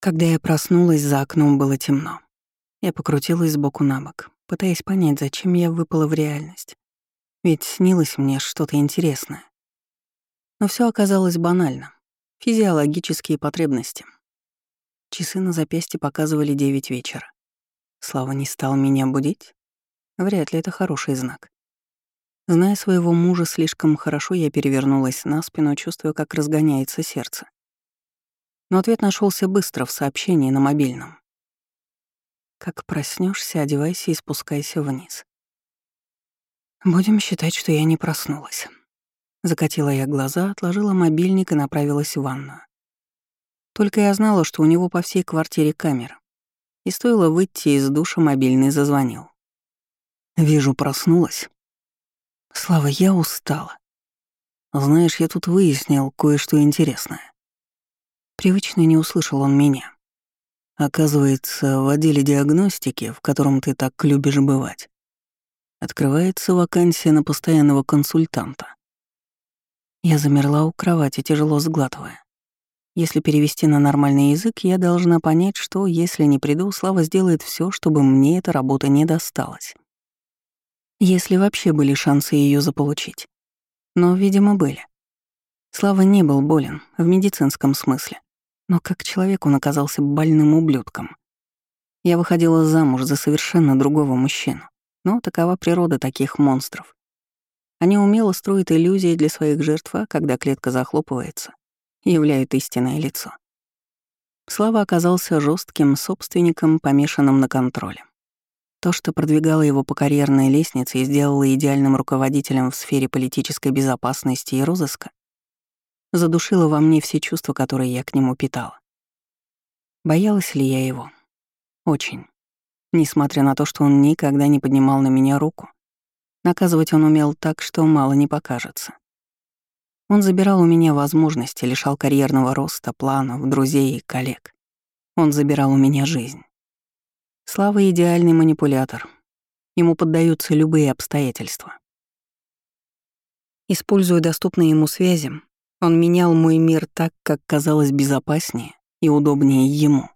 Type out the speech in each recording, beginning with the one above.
Когда я проснулась, за окном было темно. Я покрутилась сбоку на бок, пытаясь понять, зачем я выпала в реальность. Ведь снилось мне что-то интересное. Но все оказалось банально. Физиологические потребности. Часы на запястье показывали девять вечера. Слава не стал меня будить? Вряд ли это хороший знак. Зная своего мужа слишком хорошо, я перевернулась на спину, чувствуя, как разгоняется сердце. Но ответ нашелся быстро в сообщении на мобильном. Как проснешься, одевайся и спускайся вниз. Будем считать, что я не проснулась. Закатила я глаза, отложила мобильник и направилась в ванную. Только я знала, что у него по всей квартире камера. И стоило выйти из душа, мобильный зазвонил. Вижу, проснулась. Слава, я устала. Знаешь, я тут выяснил кое-что интересное. Привычно не услышал он меня. Оказывается, в отделе диагностики, в котором ты так любишь бывать, открывается вакансия на постоянного консультанта. Я замерла у кровати, тяжело сглатывая. Если перевести на нормальный язык, я должна понять, что, если не приду, Слава сделает все, чтобы мне эта работа не досталась. Если вообще были шансы ее заполучить. Но, видимо, были. Слава не был болен, в медицинском смысле но как человек он оказался больным ублюдком. Я выходила замуж за совершенно другого мужчину, но такова природа таких монстров. Они умело строят иллюзии для своих жертв, а когда клетка захлопывается, являют истинное лицо. Слава оказался жестким собственником, помешанным на контроле. То, что продвигало его по карьерной лестнице и сделало идеальным руководителем в сфере политической безопасности и розыска, задушила во мне все чувства, которые я к нему питала. Боялась ли я его? Очень. Несмотря на то, что он никогда не поднимал на меня руку, наказывать он умел так, что мало не покажется. Он забирал у меня возможности, лишал карьерного роста, планов, друзей и коллег. Он забирал у меня жизнь. Слава — идеальный манипулятор. Ему поддаются любые обстоятельства. Используя доступные ему связи, он менял мой мир так, как казалось безопаснее и удобнее ему.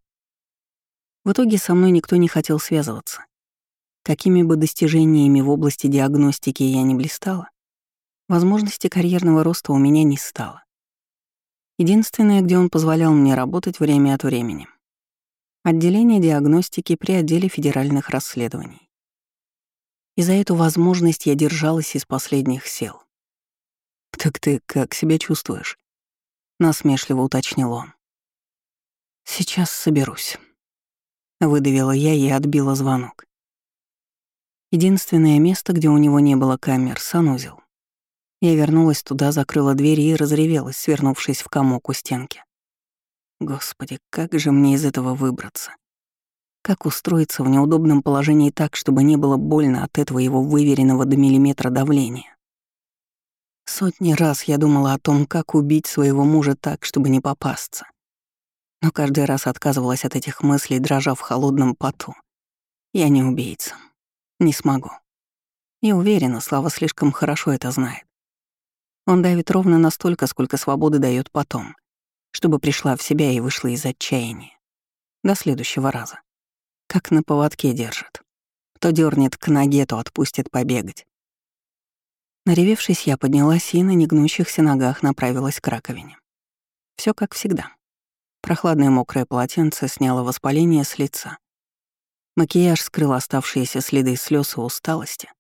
В итоге со мной никто не хотел связываться. Какими бы достижениями в области диагностики я не блистала, возможности карьерного роста у меня не стало. Единственное, где он позволял мне работать время от времени — отделение диагностики при отделе федеральных расследований. И за эту возможность я держалась из последних сил. «Так ты как себя чувствуешь?» — насмешливо уточнил он. «Сейчас соберусь», — выдавила я и отбила звонок. Единственное место, где у него не было камер — санузел. Я вернулась туда, закрыла дверь и разревелась, свернувшись в комок у стенки. Господи, как же мне из этого выбраться? Как устроиться в неудобном положении так, чтобы не было больно от этого его выверенного до миллиметра давления? Сотни раз я думала о том, как убить своего мужа так, чтобы не попасться. Но каждый раз отказывалась от этих мыслей, дрожа в холодном поту. Я не убийца. Не смогу. И уверена, Слава слишком хорошо это знает. Он давит ровно настолько, сколько свободы дает потом, чтобы пришла в себя и вышла из отчаяния. До следующего раза. Как на поводке держит. То дернет к ноге, то отпустит побегать. Наревевшись, я поднялась и на негнущихся ногах направилась к раковине. Все как всегда. Прохладное мокрое полотенце сняло воспаление с лица. Макияж скрыл оставшиеся следы слез и усталости.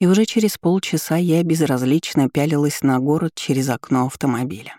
И уже через полчаса я безразлично пялилась на город через окно автомобиля.